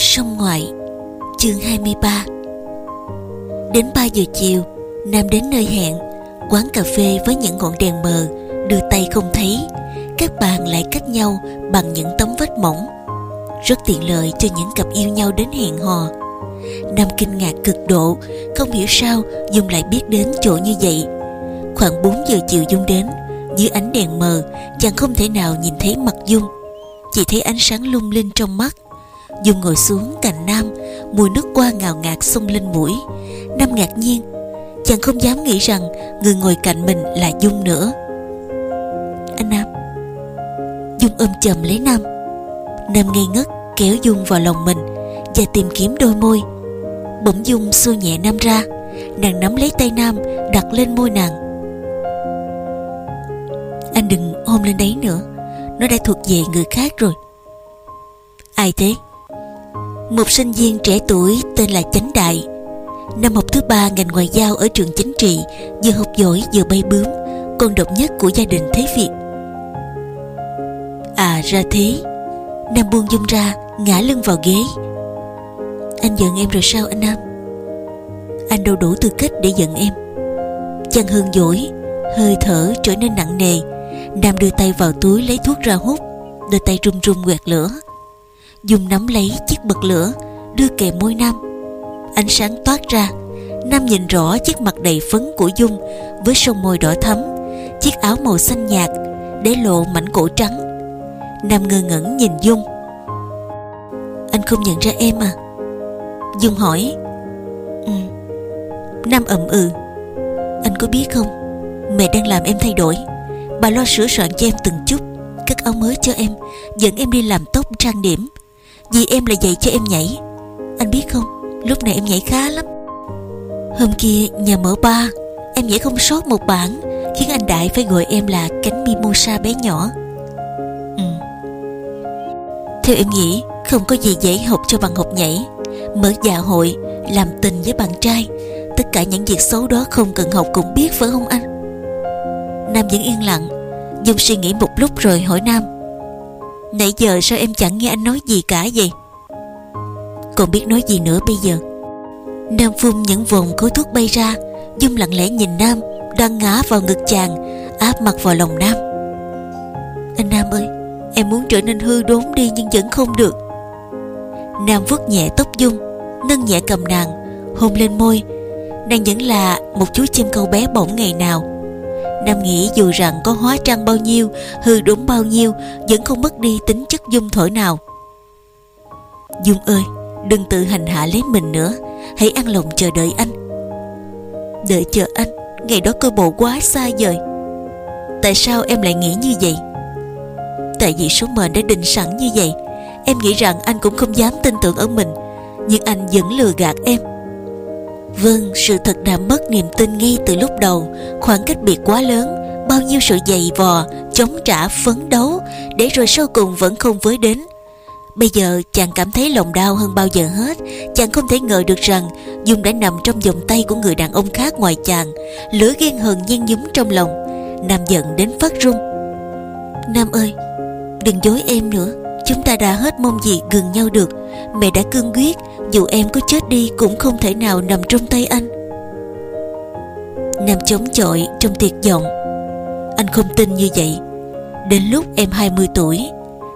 Sông ngoại, Chương 23 Đến 3 giờ chiều, Nam đến nơi hẹn, Quán cà phê với những ngọn đèn mờ Đưa tay không thấy. Các bàn lại cách nhau bằng những tấm vách mỏng. Rất tiện lợi cho những cặp yêu nhau đến hẹn hò. Nam kinh ngạc cực độ, Không hiểu sao Dung lại biết đến chỗ như vậy. Khoảng 4 giờ chiều Dung đến, Dưới ánh đèn mờ, Chàng không thể nào nhìn thấy mặt Dung. Chỉ thấy ánh sáng lung linh trong mắt. Dung ngồi xuống cạnh Nam, Mùi nước qua ngào ngạt xông lên mũi. Nam ngạc nhiên, Chàng không dám nghĩ rằng Người ngồi cạnh mình là Dung nữa. Anh Nam. Dung ôm chầm lấy Nam. Nam ngây ngất, kéo Dung vào lòng mình Và tìm kiếm đôi môi. Bỗng Dung xua nhẹ Nam ra, Nàng nắm lấy tay Nam, Đặt lên môi nàng. Anh đừng hôn lên đấy nữa, Nó đã thuộc về người khác rồi. Ai thế? Một sinh viên trẻ tuổi tên là Chánh Đại. Năm học thứ ba ngành ngoại giao ở trường chính trị, Vừa học giỏi vừa bay bướm, Con độc nhất của gia đình Thế Việt. À ra thế. Nam buông dung ra, Ngã lưng vào ghế. Anh giận em rồi sao anh Nam? Anh đâu đủ tư cách để giận em. Chàng hương dỗi, Hơi thở trở nên nặng nề. Nam đưa tay vào túi lấy thuốc ra hút, Đôi tay run run quẹt lửa. Dung nắm lấy chiếc bật lửa, Đưa kề môi Nam. Ánh sáng toát ra, Nam nhìn rõ chiếc mặt đầy phấn của Dung Với sông môi đỏ thắm, Chiếc áo màu xanh nhạt Để lộ mảnh cổ trắng. Nam ngơ ngẩn nhìn Dung. Anh không nhận ra em à? Dung hỏi. Ừ. Nam ậm ừ. Anh có biết không? Mẹ đang làm em thay đổi. Bà lo sửa soạn cho em từng chút, Cất áo mới cho em, Dẫn em đi làm tóc trang điểm vì em là dạy cho em nhảy. Anh biết không, Lúc này em nhảy khá lắm. Hôm kia nhà mở ba Em nhảy không sót một bản Khiến anh Đại phải gọi em là cánh mimosa bé nhỏ. Ừ. Theo em nghĩ, Không có gì dễ học cho bằng học nhảy. Mở dạ hội, Làm tình với bạn trai, Tất cả những việc xấu đó không cần học cũng biết phải không anh? Nam vẫn yên lặng Dung suy nghĩ một lúc rồi hỏi Nam. Nãy giờ sao em chẳng nghe anh nói gì cả vậy? Còn biết nói gì nữa bây giờ? Nam phun những vòng khối thuốc bay ra, Dung lặng lẽ nhìn Nam, Đang ngã vào ngực chàng, Áp mặt vào lòng Nam. Anh Nam ơi, Em muốn trở nên hư đốn đi nhưng vẫn không được. Nam vuốt nhẹ tóc Dung, Nâng nhẹ cầm nàng, Hôn lên môi. Nàng vẫn là một chú chim câu bé bỏng ngày nào. Nam nghĩ dù rằng có hóa trang bao nhiêu, Hư đúng bao nhiêu, Vẫn không mất đi tính chất dung thổi nào. Dung ơi, Đừng tự hành hạ lấy mình nữa, Hãy ăn lòng chờ đợi anh. Đợi chờ anh, Ngày đó cơ bộ quá xa vời. Tại sao em lại nghĩ như vậy? Tại vì số mệnh đã định sẵn như vậy, Em nghĩ rằng anh cũng không dám tin tưởng ở mình, Nhưng anh vẫn lừa gạt em. Vâng, sự thật đã mất niềm tin ngay từ lúc đầu. Khoảng cách biệt quá lớn Bao nhiêu sự dày vò, chống trả, phấn đấu Để rồi sau cùng vẫn không với đến. Bây giờ chàng cảm thấy lòng đau hơn bao giờ hết. Chàng không thể ngờ được rằng Dung đã nằm trong vòng tay của người đàn ông khác ngoài chàng Lửa ghen hờn nhen nhúm trong lòng. Nam giận đến phát run. Nam ơi Đừng dối em nữa. Chúng ta đã hết mong gì gần nhau được. Mẹ đã cương quyết dù em có chết đi cũng không thể nào nằm trong tay anh. Nam chống chọi trong tuyệt vọng. Anh không tin như vậy. Đến lúc em 20 tuổi,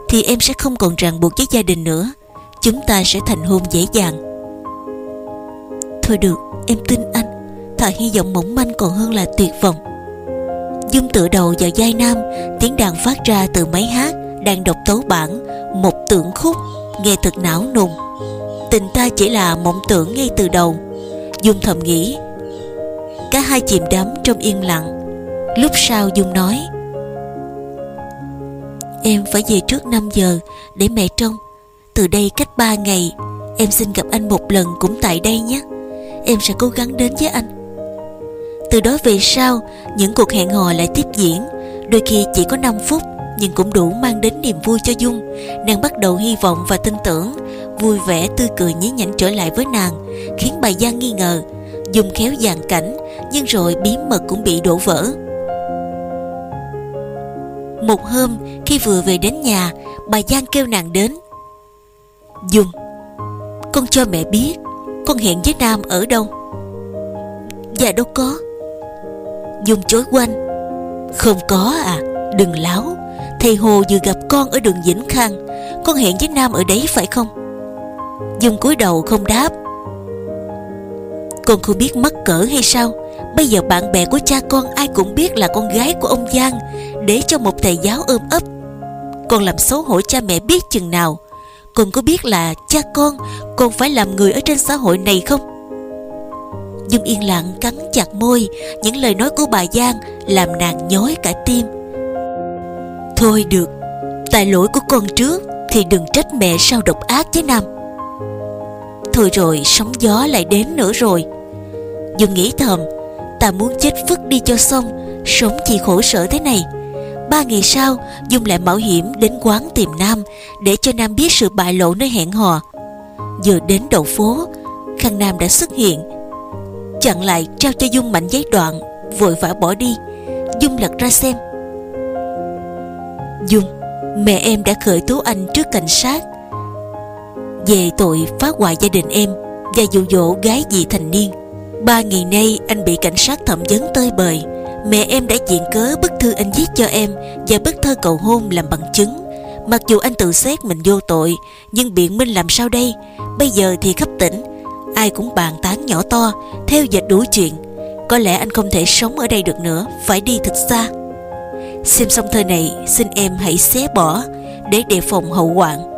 Thì em sẽ không còn ràng buộc với gia đình nữa. Chúng ta sẽ thành hôn dễ dàng. Thôi được, Em tin anh. Thà hy vọng mỏng manh còn hơn là tuyệt vọng. Dung tựa đầu vào vai Nam, Tiếng đàn phát ra từ máy hát, Đang đọc tấu bản Một tượng khúc, Nghe thật não nùng. Tình ta chỉ là mộng tưởng ngay từ đầu. Dung thầm nghĩ Cả hai chìm đắm trong yên lặng. Lúc sau Dung nói Em phải về trước 5 giờ Để mẹ trông. Từ đây cách 3 ngày Em xin gặp anh một lần cũng tại đây nhé. Em sẽ cố gắng đến với anh. Từ đó về sau Những cuộc hẹn hò lại tiếp diễn. Đôi khi chỉ có 5 phút nhưng cũng đủ mang đến niềm vui cho Dung. Nàng bắt đầu hy vọng và tin tưởng, vui vẻ tươi cười nhí nhảnh trở lại với nàng, khiến bà Giang nghi ngờ. dùng khéo dàn cảnh, nhưng rồi bí mật cũng bị đổ vỡ. Một hôm, khi vừa về đến nhà, bà Giang kêu nàng đến. Dung, Con cho mẹ biết Con hẹn với Nam ở đâu Dạ đâu có Dung chối quanh Không có à Đừng láo Thầy Hồ vừa gặp con ở đường Vĩnh Khang Con hẹn với Nam ở đấy phải không Dung cúi đầu không đáp. Con không biết mắc cỡ hay sao, Bây giờ bạn bè của cha con ai cũng biết là con gái của ông Giang, Để cho một thầy giáo ôm ấp. Con làm xấu hổ cha mẹ biết chừng nào. Con có biết là cha con Con phải làm người ở trên xã hội này không? Dung yên lặng cắn chặt môi, Những lời nói của bà Giang Làm nàng nhói cả tim. Thôi được Tại lỗi của con trước Thì đừng trách mẹ sao độc ác với Nam. Thôi rồi, sóng gió lại đến nữa rồi. Dung nghĩ thầm, Ta muốn chết phức đi cho xong, Sống chỉ khổ sở thế này. Ba ngày sau, Dung lại mạo hiểm đến quán tìm Nam Để cho Nam biết sự bại lộ nơi hẹn hò. Vừa đến đầu phố Khang Nam đã xuất hiện. Chặn lại trao cho Dung mảnh giấy đoạn, Vội vã bỏ đi. Dung lật ra xem. Dung, Mẹ em đã khởi tố anh trước cảnh sát. Về tội phá hoại gia đình em Và dụ dỗ gái vị thành niên. Ba ngày nay, anh bị cảnh sát thẩm vấn tơi bời. Mẹ em đã diện cớ bức thư anh viết cho em Và bức thơ cầu hôn làm bằng chứng. Mặc dù anh tự xét mình vô tội, Nhưng biện minh làm sao đây? Bây giờ thì khắp tỉnh, Ai cũng bàn tán nhỏ to, Theo dệt đủ chuyện. Có lẽ anh không thể sống ở đây được nữa, Phải đi thật xa. Xem xong thơ này, xin em hãy xé bỏ Để đề phòng hậu hoạn.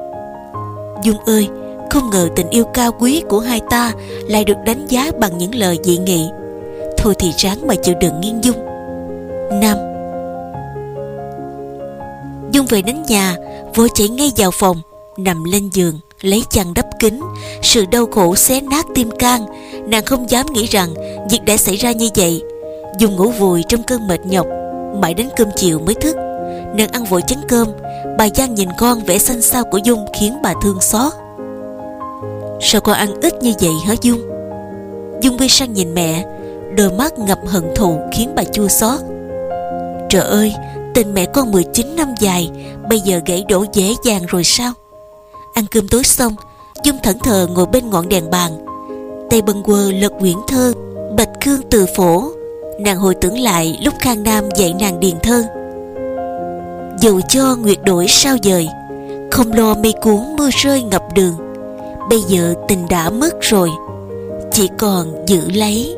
Dung ơi, Không ngờ tình yêu cao quý của hai ta Lại được đánh giá bằng những lời dị nghị. Thôi thì ráng mà chịu đựng nghiêng Dung. Nam. Dung về đến nhà Vội chạy ngay vào phòng, Nằm lên giường, lấy chăn đắp kín, sự đau khổ xé nát tim can. Nàng không dám nghĩ rằng việc đã xảy ra như vậy. Dùng ngủ vùi trong cơn mệt nhọc, mãi đến cơm chiều mới thức nàng ăn vội chén cơm. Bà giang nhìn con vẻ xanh xao của dung khiến bà thương xót. Sao con ăn ít như vậy hả dung? Dung quay sang nhìn mẹ. Đôi mắt ngập hận thù khiến bà chua xót. Trời ơi, tình mẹ con 19 năm dài, bây giờ gãy đổ dễ dàng rồi sao? Ăn cơm tối xong, Dung thẫn thờ ngồi bên ngọn đèn bàn. Tay bần quơ lật quyển thơ Bạch Cương từ phổ. Nàng hồi tưởng lại lúc Khang Nam dạy nàng điền thơ. Dù cho nguyệt đổi sao dời, Không lo mây cuốn mưa rơi ngập đường, Bây giờ tình đã mất rồi, Chỉ còn giữ lấy